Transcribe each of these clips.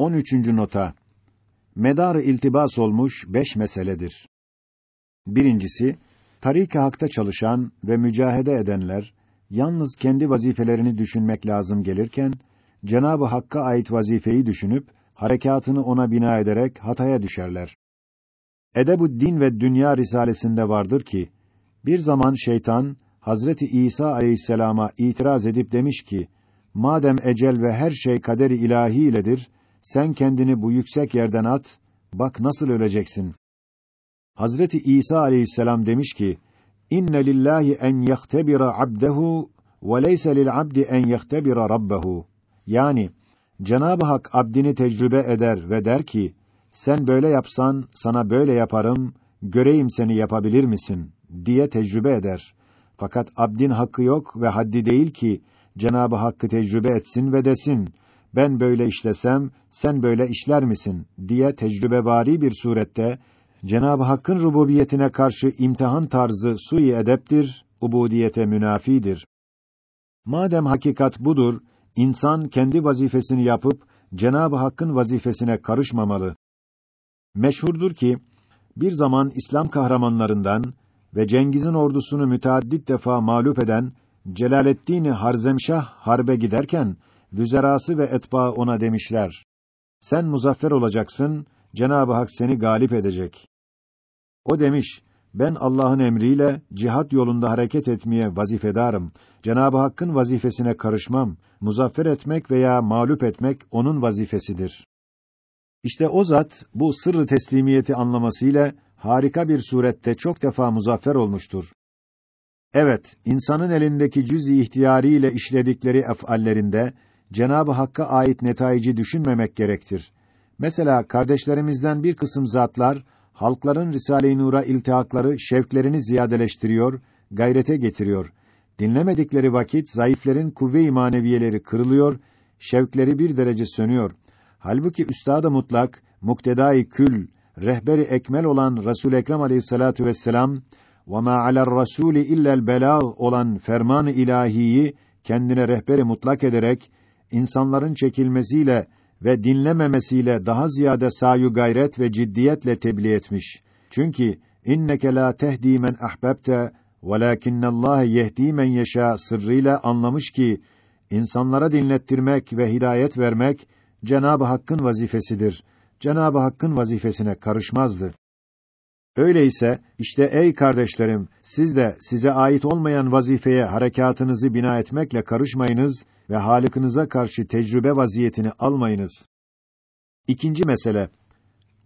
13. nota. Medar iltibas olmuş beş meseledir. Birincisi, tarik-i hakta çalışan ve mücahede edenler yalnız kendi vazifelerini düşünmek lazım gelirken Cenabı Hakk'a ait vazifeyi düşünüp harekatını ona bina ederek hataya düşerler. Edebu Din ve Dünya risalesinde vardır ki bir zaman şeytan Hazreti İsa aleyhisselama itiraz edip demiş ki madem ecel ve her şey kaderi ilahi iledir sen kendini bu yüksek yerden at bak nasıl öleceksin. Hazreti İsa aleyhisselam demiş ki İnne lillahi en yehtebira abdehu ve leyse lil abdi en yehtebira rabbehu. Yani Cenab-ı Hak abdini tecrübe eder ve der ki sen böyle yapsan sana böyle yaparım göreyim seni yapabilir misin diye tecrübe eder. Fakat abdin hakkı yok ve haddi değil ki Cenab-ı Hakk'ı tecrübe etsin ve desin ben böyle işlesem sen böyle işler misin diye tecrübevari bir surette Cenab-ı Hakk'ın rububiyetine karşı imtihan tarzı sui edeptir, ubudiyete münafidir. Madem hakikat budur, insan kendi vazifesini yapıp Cenab-ı Hakk'ın vazifesine karışmamalı. Meşhurdur ki bir zaman İslam kahramanlarından ve Cengiz'in ordusunu müteaddit defa mağlup eden Celaleddin Harzemşah harbe giderken vüzerası ve etba ona demişler: Sen muzaffer olacaksın, Cenab-ı Hak seni galip edecek. O demiş: Ben Allah'ın emriyle cihat yolunda hareket etmeye vazifedarım. Cenab-ı Hakk'ın vazifesine karışmam. Muzaffer etmek veya mağlup etmek onun vazifesidir. İşte o zat bu sırrı teslimiyeti anlamasıyla harika bir surette çok defa muzaffer olmuştur. Evet, insanın elindeki cüz-i ihtiyari ile işledikleri ef'allerinde Cenab-ı Hakk'a ait netaici düşünmemek gerektir. Mesela kardeşlerimizden bir kısım zatlar halkların Risale-i Nur'a iltihakları şevklerini ziyadeleştiriyor, gayrete getiriyor. Dinlemedikleri vakit zayıflerin kuvve-i maneviyeleri kırılıyor, şevkleri bir derece sönüyor. Halbuki üstad-ı mutlak, muktedai kül, rehberi ekmel olan Resul Ekrem Aleyhissalatu vesselam ve ma aler rasuli illa'l belâg olan ferman-ı ilahiyi kendine rehberi mutlak ederek insanların çekilmesiyle ve dinlememesiyle daha ziyade sayu gayret ve ciddiyetle tebliğ etmiş. Çünkü inneke la tehdi men ahbabte velakinnallâhe yehdi men yeşâ sırrıyla anlamış ki insanlara dinlettirmek ve hidayet vermek Cenab-ı Hakk'ın vazifesidir. Cenab-ı Hakk'ın vazifesine karışmazdı. Öyleyse işte ey kardeşlerim siz de size ait olmayan vazifeye harekatınızı bina etmekle karışmayınız ve halikinize karşı tecrübe vaziyetini almayınız. İkinci mesele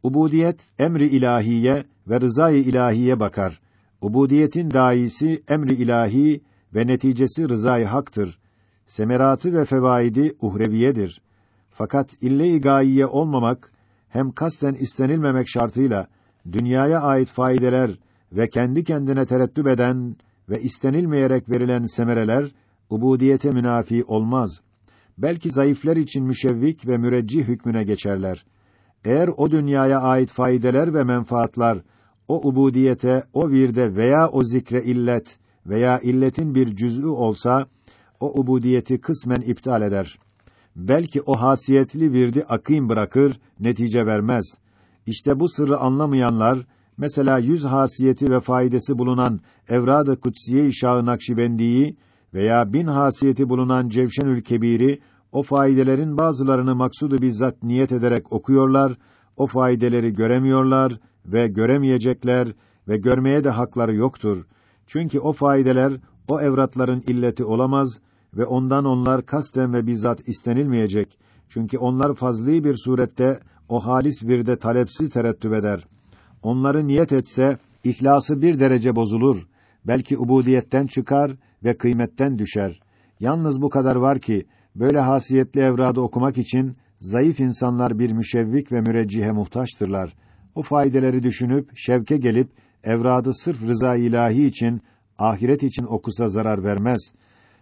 Ubudiyet emri ilahiye ve rızayı ilahiye bakar. Ubudiyetin daisi emri ilahi ve neticesi rızayı haktır. Semeratı ve fevaidi uhreviyedir. Fakat ille-i gayiye olmamak hem kasten istenilmemek şartıyla dünyaya ait faydeler ve kendi kendine terettüp eden ve istenilmeyerek verilen semereler ubudiyete münafi olmaz. Belki zayıflar için müşevvik ve müreccih hükmüne geçerler. Eğer o dünyaya ait faydeler ve menfaatlar o ubudiyete, o virde veya o zikre illet veya illetin bir cüz'ü olsa o ubudiyeti kısmen iptal eder. Belki o hasiyetli virdi akîm bırakır, netice vermez. İşte bu sırrı anlamayanlar mesela yüz hasiyeti ve faydası bulunan Evrad-ı Kutsiye-i Şah-ı veya bin hasiyeti bulunan Cevşenül Kebir'i o faydelerin bazılarını maksudu bizzat niyet ederek okuyorlar, o faydeleri göremiyorlar ve göremeyecekler ve görmeye de hakları yoktur. Çünkü o faydeler o evratların illeti olamaz ve ondan onlar kasten ve bizzat istenilmeyecek. Çünkü onlar fazli bir surette o halis bir de talepsiz terettüp eder. Onları niyet etse ihlası bir derece bozulur. Belki ubudiyetten çıkar ve kıymetten düşer. Yalnız bu kadar var ki böyle hasiyetli evradı okumak için zayıf insanlar bir müşevvik ve müreccihe muhtaçtırlar. O faydeleri düşünüp şevke gelip evradı sırf rıza ilahi için ahiret için okusa zarar vermez.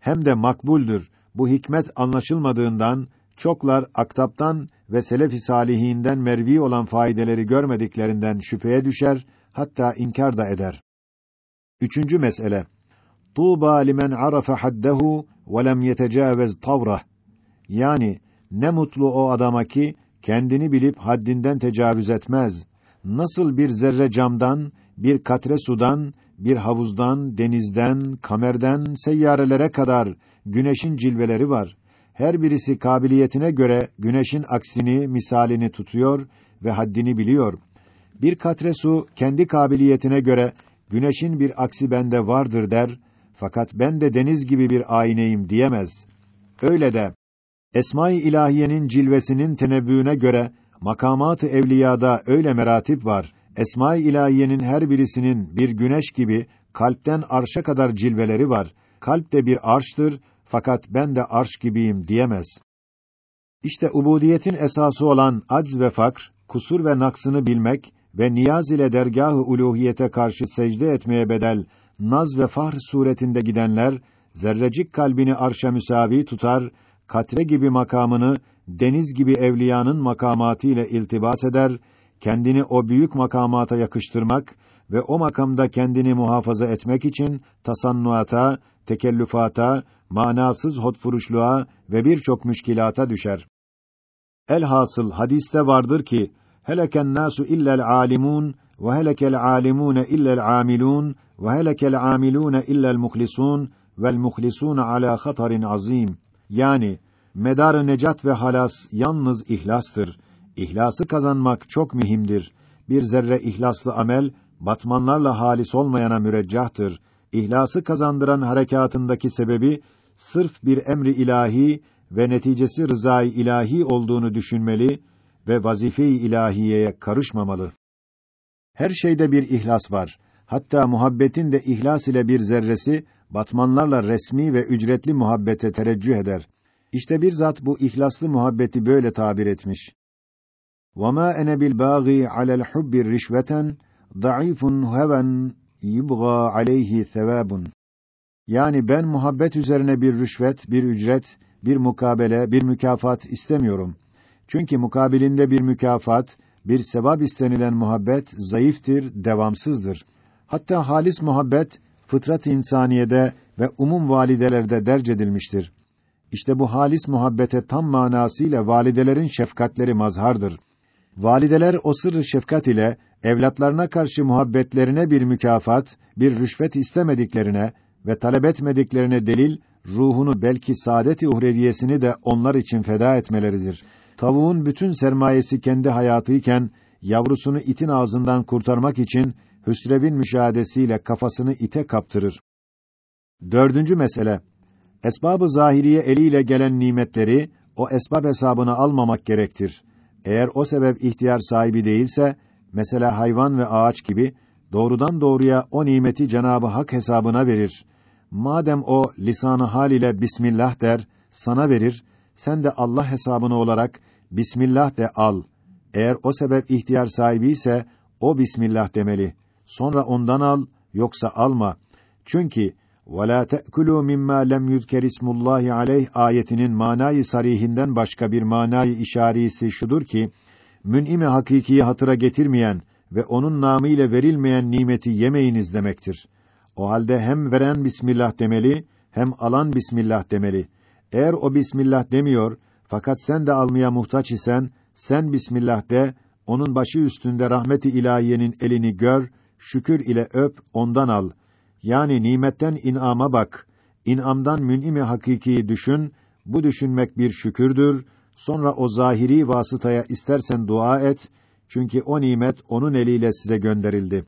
Hem de makbuldür. Bu hikmet anlaşılmadığından çoklar aktaptan ve selef-i salihinden mervi olan faydeleri görmediklerinden şüpheye düşer, hatta inkar da eder. Üçüncü mesele. Tuğba limen arafa haddehu ve lem yetecavez. Yani ne mutlu o adama ki kendini bilip haddinden tecavüz etmez. Nasıl bir zerre camdan, bir katre sudan, bir havuzdan, denizden, kamerden, seyyarelere kadar güneşin cilveleri var. Her birisi kabiliyetine göre güneşin aksini, misalini tutuyor ve haddini biliyor. Bir katre su kendi kabiliyetine göre güneşin bir aksi bende vardır der. Fakat ben de deniz gibi bir ayneyim diyemez. Öyle de Esma-i İlahiyenin cilvesinin tenebbüğüne göre makamat-ı evliyada öyle meratip var. Esma-i İlahiyenin her birisinin bir güneş gibi kalpten arşa kadar cilveleri var. Kalp de bir arştır fakat ben de arş gibiyim diyemez. İşte ubudiyetin esası olan acz ve fakr, kusur ve naksını bilmek ve niyaz ile dergâh-ı uluhiyete karşı secde etmeye bedel naz ve fahr suretinde gidenler zerrecik kalbini arşa müsavi tutar, katre gibi makamını deniz gibi evliyanın makamatı ile iltibas eder, kendini o büyük makamata yakıştırmak ve o makamda kendini muhafaza etmek için tasannuata, tekellüfata, manasız hotfuruşluğa ve birçok müşkilata düşer. Elhasıl hadiste vardır ki heleken nasu illel alimun ve helekel alimun illel amilun ve helekel amilun illel muhlisun vel muhlisun ala hatarin azim. Yani medar necat ve halas yalnız ihlastır. İhlası kazanmak çok mühimdir. Bir zerre ihlaslı amel batmanlarla halis olmayana müreccahtır. İhlası kazandıran harekatındaki sebebi sırf bir emri ilahi ve neticesi rızayı ilahi olduğunu düşünmeli ve vazife-i ilahiyeye karışmamalı. Her şeyde bir ihlas var. Hatta muhabbetin de ihlas ile bir zerresi batmanlarla resmi ve ücretli muhabbete tereccüh eder. İşte bir zat bu ihlaslı muhabbeti böyle tabir etmiş. وَمَا أَنَا بِالْبَاغِي عَلَى الْحُبِّ رِشْوَةً ضَعِيفٌ هَوًا يُبْغَى عَلَيْهِ ثَوَابٌ yani ben muhabbet üzerine bir rüşvet, bir ücret, bir mukabele, bir mükafat istemiyorum. Çünkü mukabilinde bir mükafat, bir sevap istenilen muhabbet zayıftır, devamsızdır. Hatta halis muhabbet fıtrat insaniyede ve umum validelerde derc edilmiştir. İşte bu halis muhabbete tam manasıyla validelerin şefkatleri mazhardır. Valideler o sırrı şefkat ile evlatlarına karşı muhabbetlerine bir mükafat, bir rüşvet istemediklerine ve talep etmediklerine delil ruhunu belki saadet-i uhreviyesini de onlar için feda etmeleridir. Tavuğun bütün sermayesi kendi hayatıyken yavrusunu itin ağzından kurtarmak için Hüsrev'in müşahadesiyle kafasını ite kaptırır. Dördüncü mesele Esbabı zahiriye eliyle gelen nimetleri o esbab hesabına almamak gerektir. Eğer o sebep ihtiyar sahibi değilse, mesela hayvan ve ağaç gibi doğrudan doğruya o nimeti Cenabı Hak hesabına verir. Madem o lisanı hal ile bismillah der, sana verir, sen de Allah hesabına olarak bismillah de al. Eğer o sebep ihtiyar sahibi ise o bismillah demeli. Sonra ondan al, yoksa alma. Çünkü وَلَا تَأْكُلُوا مِمَّا لَمْ يُذْكَرِ اسْمُ اللّٰهِ عَلَيْهِ ayetinin manayı sarihinden başka bir manayı işarisi şudur ki, mün'im-i hakikiyi hatıra getirmeyen ve onun namıyla verilmeyen nimeti yemeyiniz demektir. O halde hem veren Bismillah demeli, hem alan Bismillah demeli. Eğer o Bismillah demiyor, fakat sen de almaya muhtaç isen, sen Bismillah de, onun başı üstünde rahmeti ilahiyenin elini gör, şükür ile öp, ondan al. Yani nimetten inama bak. İnamdan mün'imi hakikiyi düşün. Bu düşünmek bir şükürdür. Sonra o zahiri vasıtaya istersen dua et. Çünkü o nimet onun eliyle size gönderildi.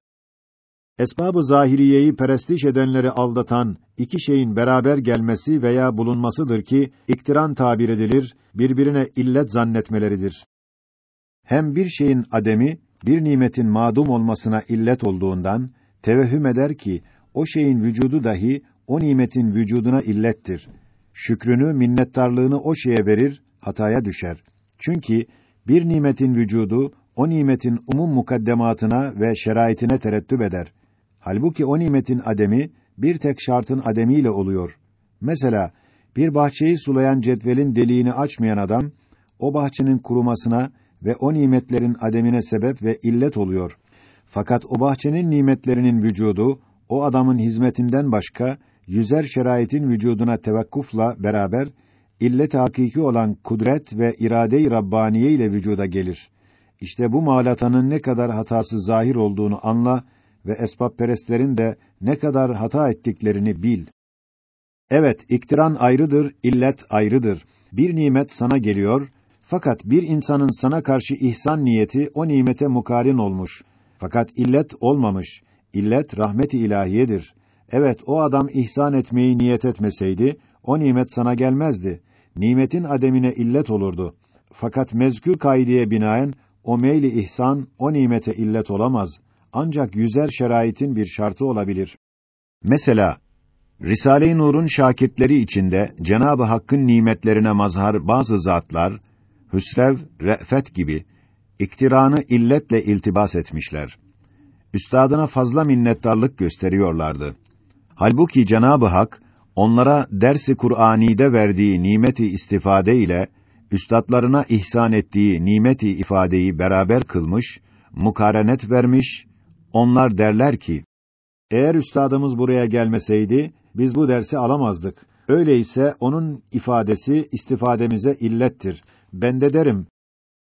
Esbabı zahiriyeyi perestiş edenleri aldatan iki şeyin beraber gelmesi veya bulunmasıdır ki iktiran tabir edilir, birbirine illet zannetmeleridir. Hem bir şeyin ademi bir nimetin madum olmasına illet olduğundan tevehhüm eder ki o şeyin vücudu dahi o nimetin vücuduna illettir. Şükrünü, minnettarlığını o şeye verir, hataya düşer. Çünkü bir nimetin vücudu o nimetin umum mukaddematına ve şeraitine terettüp eder. Halbuki o nimetin ademi bir tek şartın ademiyle oluyor. Mesela bir bahçeyi sulayan cetvelin deliğini açmayan adam o bahçenin kurumasına ve o nimetlerin ademine sebep ve illet oluyor. Fakat o bahçenin nimetlerinin vücudu o adamın hizmetinden başka yüzer şeraitin vücuduna tevakkufla beraber illet hakiki olan kudret ve irade-i rabbaniye ile vücuda gelir. İşte bu malatanın ne kadar hatası zahir olduğunu anla ve esbabperestlerin de ne kadar hata ettiklerini bil. Evet, iktiran ayrıdır, illet ayrıdır. Bir nimet sana geliyor, fakat bir insanın sana karşı ihsan niyeti o nimete mukarin olmuş. Fakat illet olmamış. İllet rahmet-i ilahiyedir. Evet, o adam ihsan etmeyi niyet etmeseydi, o nimet sana gelmezdi. Nimetin ademine illet olurdu. Fakat mezkür kaideye binaen, o meyli ihsan, o nimete illet olamaz. Ancak yüzer şeraitin bir şartı olabilir. Mesela, Risale-i Nur'un şakirtleri içinde Cenabı Hakk'ın nimetlerine mazhar bazı zatlar, hüsrev, re'fet gibi iktiranı illetle iltibas etmişler. Üstadına fazla minnettarlık gösteriyorlardı. Halbuki Cenabı Hak onlara dersi Kur'ani'de verdiği nimeti istifade ile üstadlarına ihsan ettiği nimeti ifadeyi beraber kılmış, mukarenet vermiş. Onlar derler ki: Eğer üstadımız buraya gelmeseydi biz bu dersi alamazdık. Öyleyse onun ifadesi istifademize illettir. Ben de derim: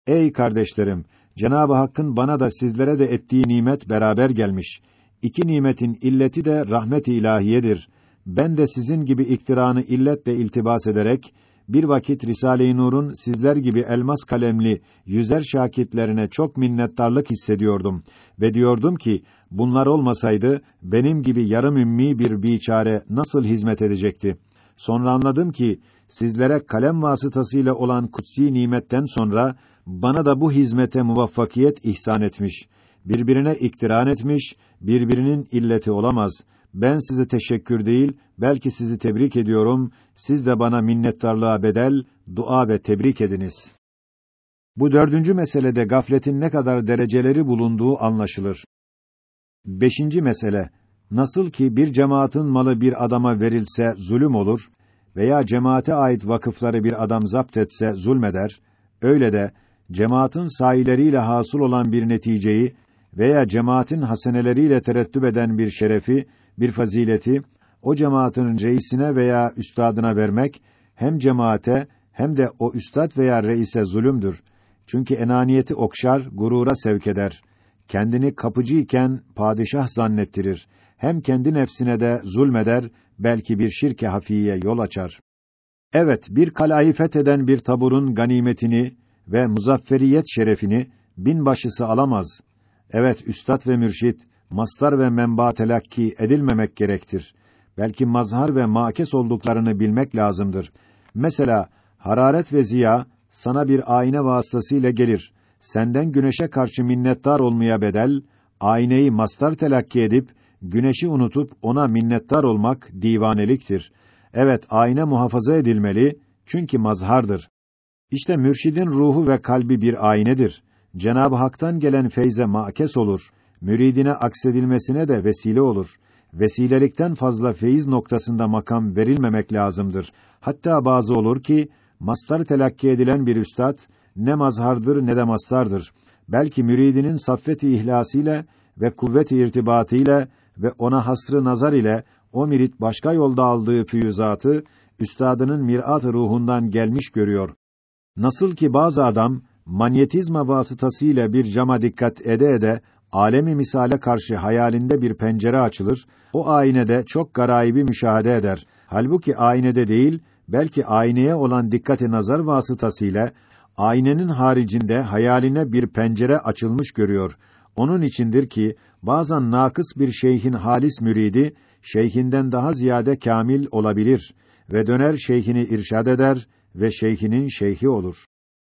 Ey kardeşlerim, Cenab-ı Hakk'ın bana da sizlere de ettiği nimet beraber gelmiş. İki nimetin illeti de rahmet-i ilahiyedir. Ben de sizin gibi iktiranı illetle iltibas ederek bir vakit Risale-i Nur'un sizler gibi elmas kalemli yüzer şakitlerine çok minnettarlık hissediyordum ve diyordum ki bunlar olmasaydı benim gibi yarım ümmi bir biçare nasıl hizmet edecekti? Sonra anladım ki sizlere kalem vasıtasıyla olan kutsi nimetten sonra bana da bu hizmete muvaffakiyet ihsan etmiş. Birbirine iktiran etmiş, birbirinin illeti olamaz. Ben sizi teşekkür değil, belki sizi tebrik ediyorum. Siz de bana minnettarlığa bedel, dua ve tebrik ediniz. Bu dördüncü meselede gafletin ne kadar dereceleri bulunduğu anlaşılır. Beşinci mesele, nasıl ki bir cemaatin malı bir adama verilse zulüm olur veya cemaate ait vakıfları bir adam zapt etse zulmeder, öyle de cemaatin sayileriyle hasıl olan bir neticeyi veya cemaatin haseneleriyle terettüp eden bir şerefi, bir fazileti o cemaatin reisine veya üstadına vermek hem cemaate hem de o üstad veya reise zulümdür. Çünkü enaniyeti okşar, gurura sevk eder. Kendini kapıcı iken padişah zannettirir. Hem kendi nefsine de zulmeder, belki bir şirke hafiye yol açar. Evet, bir kalayı fetheden bir taburun ganimetini ve muzafferiyet şerefini binbaşısı alamaz. Evet, üstad ve mürşit, mastar ve menba telakki edilmemek gerektir. Belki mazhar ve makes olduklarını bilmek lazımdır. Mesela, hararet ve ziya, sana bir ayna vasıtasıyla gelir. Senden güneşe karşı minnettar olmaya bedel, ayneyi mastar telakki edip, güneşi unutup ona minnettar olmak divaneliktir. Evet, ayna muhafaza edilmeli, çünkü mazhardır. İşte mürşidin ruhu ve kalbi bir aynedir. Cenab-ı Hak'tan gelen feyze makes olur. Müridine aksedilmesine de vesile olur. Vesilelikten fazla feyiz noktasında makam verilmemek lazımdır. Hatta bazı olur ki mastar telakki edilen bir üstad ne mazhardır ne de mastardır. Belki müridinin saffeti ihlasıyla ve kuvvet-i irtibatıyla ve ona hasrı nazar ile o mürit başka yolda aldığı füyüzatı üstadının mirat ruhundan gelmiş görüyor. Nasıl ki bazı adam manyetizma vasıtasıyla bir cama dikkat ede ede alemi misale karşı hayalinde bir pencere açılır, o aynede çok garayibi müşahede eder. Halbuki aynede değil, belki ayneye olan dikkati nazar vasıtasıyla aynenin haricinde hayaline bir pencere açılmış görüyor. Onun içindir ki bazen nakıs bir şeyhin halis müridi şeyhinden daha ziyade kamil olabilir ve döner şeyhini irşad eder ve şeyhinin şeyhi olur.